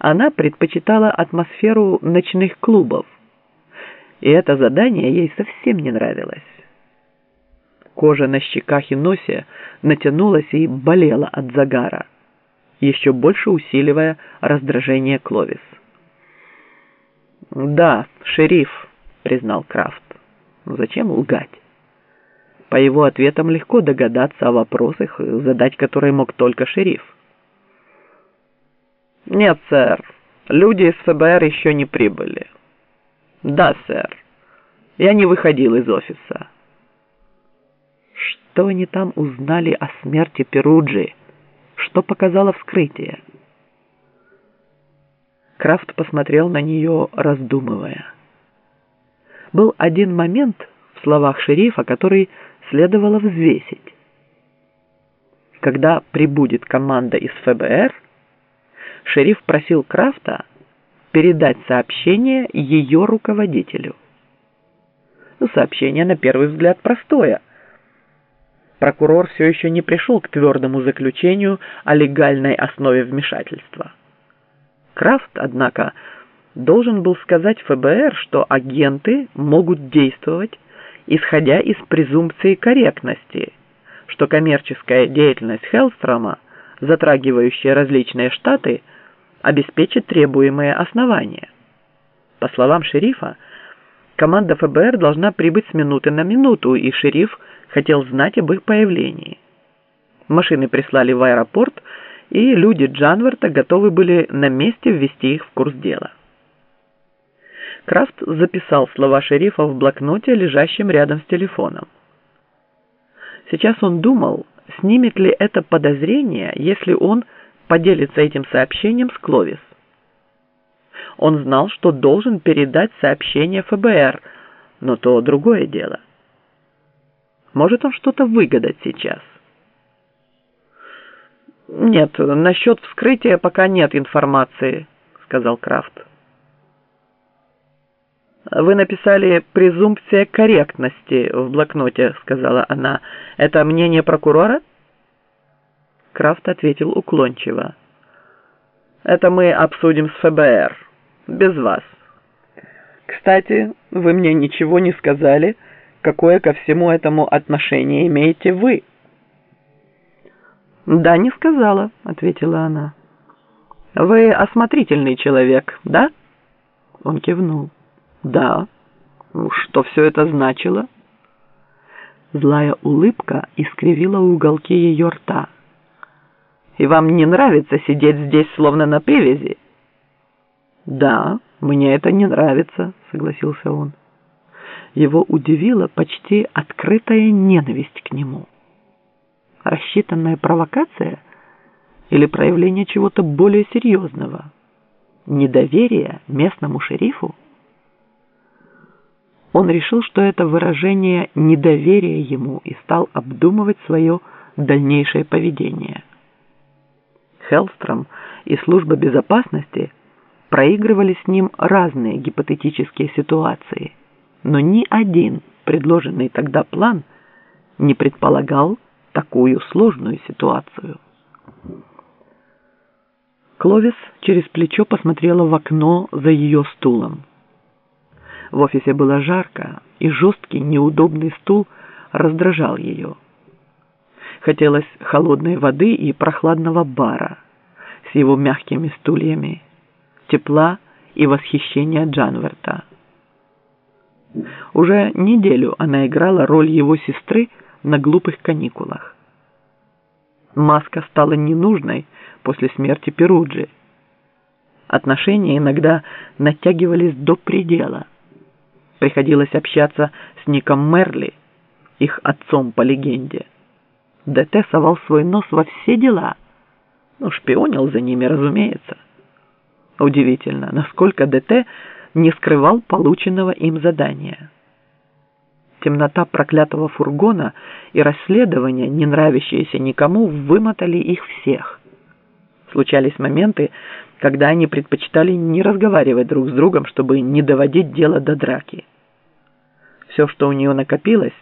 Она предпочитала атмосферу ночных клубов, и это задание ей совсем не нравилось. Кожа на щеках и носе натянулась и болела от загара, еще больше усиливая раздражение Кловис. «Да, шериф», — признал Крафт. «Зачем лгать?» По его ответам легко догадаться о вопросах, задать которые мог только шериф. «Нет, сэр, люди из ФБР еще не прибыли». «Да, сэр, я не выходил из офиса». Что они там узнали о смерти Перуджи? Что показало вскрытие? Крафт посмотрел на нее, раздумывая. Был один момент в словах шерифа, который следовало взвесить. Когда прибудет команда из ФБР, шериф просил Крафта передать сообщение ее руководителю. Ну, сообщение на первый взгляд простое. Прокурор все еще не пришел к твердому заключению о легальной основе вмешательства. Крафт, однако, должен был сказать ФБР, что агенты могут действовать исходя из презумпции корректности, что коммерческая деятельность Хеллстрома, затрагивающая различные штаты, обеспечит требуемые основания. По словам шерифа, команда ФБР должна прибыть с минуты на минуту, и шериф хотел знать об их появлении. Машины прислали в аэропорт, и люди Джанверта готовы были на месте ввести их в курс дела. Крафт записал слова шерифа в блокноте, лежащем рядом с телефоном. Сейчас он думал, снимет ли это подозрение, если он поделится этим сообщением с Кловис. Он знал, что должен передать сообщение ФБР, но то другое дело. Может он что-то выгадать сейчас? «Нет, насчет вскрытия пока нет информации», — сказал Крафт. «Вы написали «презумпция корректности» в блокноте», — сказала она. «Это мнение прокурора?» Крафт ответил уклончиво. «Это мы обсудим с ФБР. Без вас. Кстати, вы мне ничего не сказали, какое ко всему этому отношение имеете вы». «Да, не сказала», — ответила она. «Вы осмотрительный человек, да?» Он кивнул. Да. Что все это значило? Злая улыбка искривила уголки ее рта. И вам не нравится сидеть здесь словно на привязи? Да, мне это не нравится, согласился он. Его удивила почти открытая ненависть к нему. Рассчитанная провокация или проявление чего-то более серьезного? Недоверие местному шерифу? Он решил, что это выражение недоверия ему и стал обдумывать свое дальнейшее поведение. Хеллстром и служба безопасности проигрывали с ним разные гипотетические ситуации, но ни один предложенный тогда план не предполагал такую сложную ситуацию. Кловис через плечо посмотрела в окно за ее стулом. В офисе было жарко, и жесткий, неудобный стул раздражал ее. Хотелось холодной воды и прохладного бара с его мягкими стульями, тепла и восхищения Джанверта. Уже неделю она играла роль его сестры на глупых каникулах. Маска стала ненужной после смерти Перуджи. Отношения иногда натягивались до предела – Приходилось общаться с Ником Мерли, их отцом по легенде. ДТ совал свой нос во все дела. Ну, шпионил за ними, разумеется. Удивительно, насколько ДТ не скрывал полученного им задания. Темнота проклятого фургона и расследования, не нравящиеся никому, вымотали их всех. Случались моменты, когда они предпочитали не разговаривать друг с другом, чтобы не доводить дело до драки. Все, что у нее накопилось,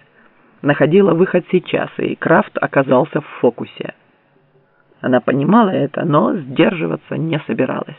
находило выход сейчас, и Крафт оказался в фокусе. Она понимала это, но сдерживаться не собиралась.